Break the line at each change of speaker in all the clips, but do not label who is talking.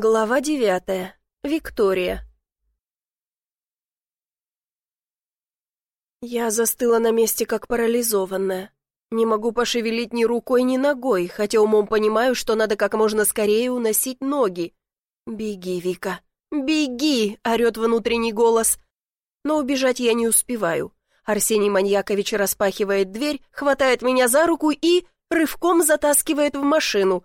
Глава девятая. Виктория. Я застыла на месте, как парализованная. Не могу пошевелить ни рукой, ни ногой, хотя умом понимаю, что надо как можно скорее уносить ноги. «Беги, Вика, беги!» — орет внутренний голос. Но убежать я не успеваю. Арсений Маньякович распахивает дверь, хватает меня за руку и рывком затаскивает в машину.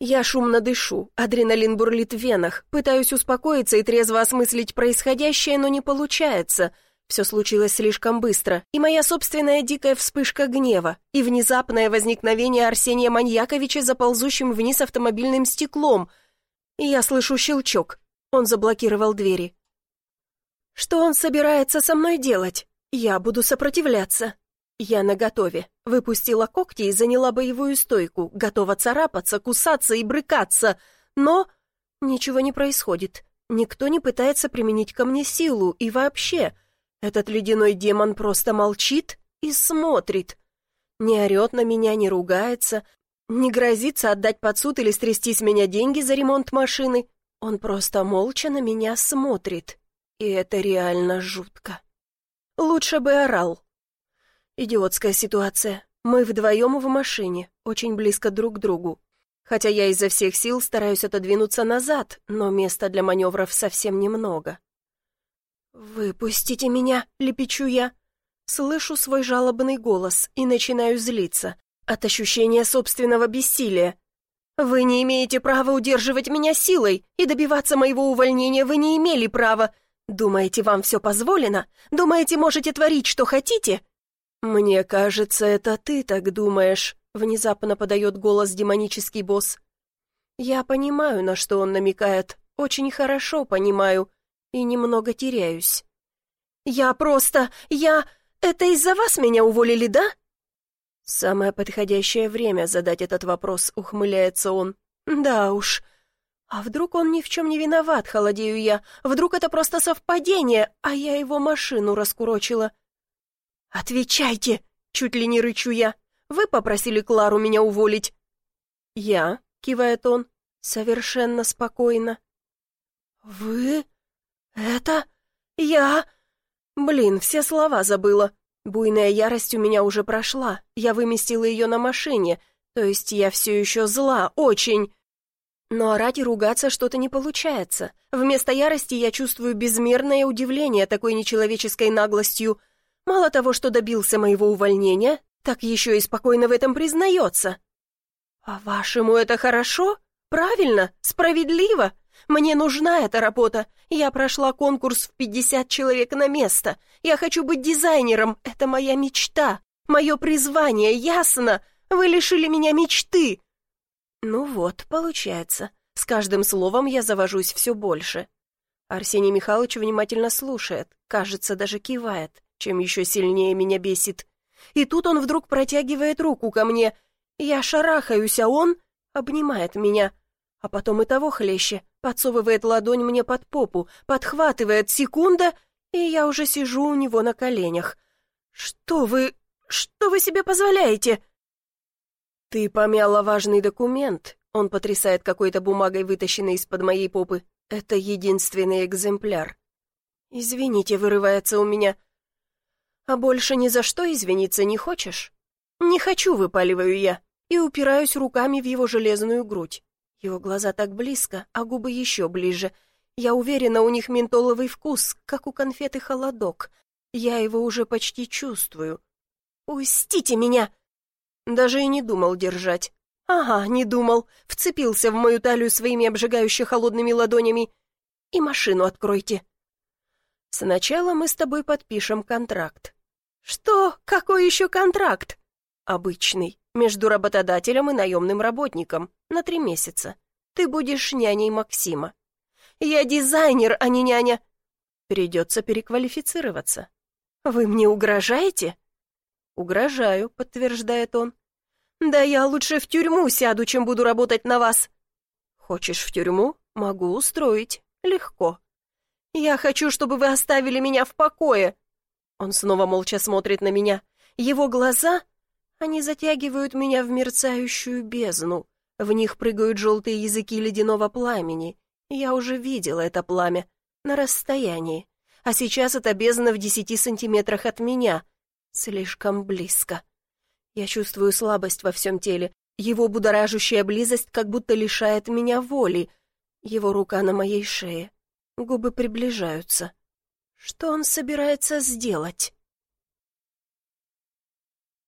Я шумно дышу, адреналин бурлит в венах, пытаюсь успокоиться и трезво осмыслить происходящее, но не получается. Все случилось слишком быстро, и моя собственная дикая вспышка гнева, и внезапное возникновение Арсения Маньяковича за ползущим вниз автомобильным стеклом. Я слышу щелчок. Он заблокировал двери. Что он собирается со мной делать? Я буду сопротивляться. Я наготове. Выпустила когти и заняла боевую стойку, готова царапаться, кусаться и брыкаться. Но ничего не происходит. Никто не пытается применить ко мне силу. И вообще, этот ледяной демон просто молчит и смотрит. Не орет на меня, не ругается, не грозится отдать под суд или стрясти с меня деньги за ремонт машины. Он просто молча на меня смотрит. И это реально жутко. Лучше бы орал, Идиотская ситуация. Мы вдвоем в машине, очень близко друг к другу. Хотя я изо всех сил стараюсь отодвинуться назад, но места для маневров совсем немного. «Выпустите меня!» — лепечу я. Слышу свой жалобный голос и начинаю злиться от ощущения собственного бессилия. «Вы не имеете права удерживать меня силой, и добиваться моего увольнения вы не имели права. Думаете, вам все позволено? Думаете, можете творить, что хотите? «Мне кажется, это ты так думаешь», — внезапно подает голос демонический босс. «Я понимаю, на что он намекает, очень хорошо понимаю, и немного теряюсь». «Я просто... я... это из-за вас меня уволили, да?» «Самое подходящее время задать этот вопрос», — ухмыляется он. «Да уж. А вдруг он ни в чем не виноват, холодею я? Вдруг это просто совпадение, а я его машину раскурочила?» «Отвечайте!» — чуть ли не рычу я. «Вы попросили Клару меня уволить?» «Я?» — кивает он. «Совершенно спокойно». «Вы? Это? Я?» Блин, все слова забыла. Буйная ярость у меня уже прошла. Я выместила ее на машине. То есть я все еще зла, очень. Но орать и ругаться что-то не получается. Вместо ярости я чувствую безмерное удивление такой нечеловеческой наглостью — Мало того, что добился моего увольнения, так еще и спокойно в этом признается. «По-вашему, это хорошо? Правильно? Справедливо? Мне нужна эта работа. Я прошла конкурс в 50 человек на место. Я хочу быть дизайнером. Это моя мечта. Мое призвание, ясно? Вы лишили меня мечты». Ну вот, получается. С каждым словом я завожусь все больше. Арсений Михайлович внимательно слушает, кажется, даже кивает чем еще сильнее меня бесит. И тут он вдруг протягивает руку ко мне. Я шарахаюсь, а он обнимает меня. А потом и того хлеще, подсовывает ладонь мне под попу, подхватывает секунда, и я уже сижу у него на коленях. «Что вы... что вы себе позволяете?» «Ты помяла важный документ», — он потрясает какой-то бумагой, вытащенной из-под моей попы. «Это единственный экземпляр». «Извините», — вырывается у меня. А больше ни за что извиниться не хочешь? Не хочу, выпаливаю я, и упираюсь руками в его железную грудь. Его глаза так близко, а губы еще ближе. Я уверена, у них ментоловый вкус, как у конфеты холодок. Я его уже почти чувствую. «Пустите меня!» Даже и не думал держать. Ага, не думал. Вцепился в мою талию своими обжигающе холодными ладонями. И машину откройте. Сначала мы с тобой подпишем контракт. Что? Какой еще контракт? Обычный, между работодателем и наемным работником, на три месяца. Ты будешь няней Максима. Я дизайнер, а не няня. Придется переквалифицироваться. Вы мне угрожаете? Угрожаю, подтверждает он. Да я лучше в тюрьму сяду, чем буду работать на вас. Хочешь в тюрьму? Могу устроить. Легко. «Я хочу, чтобы вы оставили меня в покое!» Он снова молча смотрит на меня. Его глаза, они затягивают меня в мерцающую бездну. В них прыгают желтые языки ледяного пламени. Я уже видела это пламя. На расстоянии. А сейчас это бездна в десяти сантиметрах от меня. Слишком близко. Я чувствую слабость во всем теле. Его будоражущая близость как будто лишает меня воли. Его рука на моей шее. Губы приближаются. Что он собирается сделать?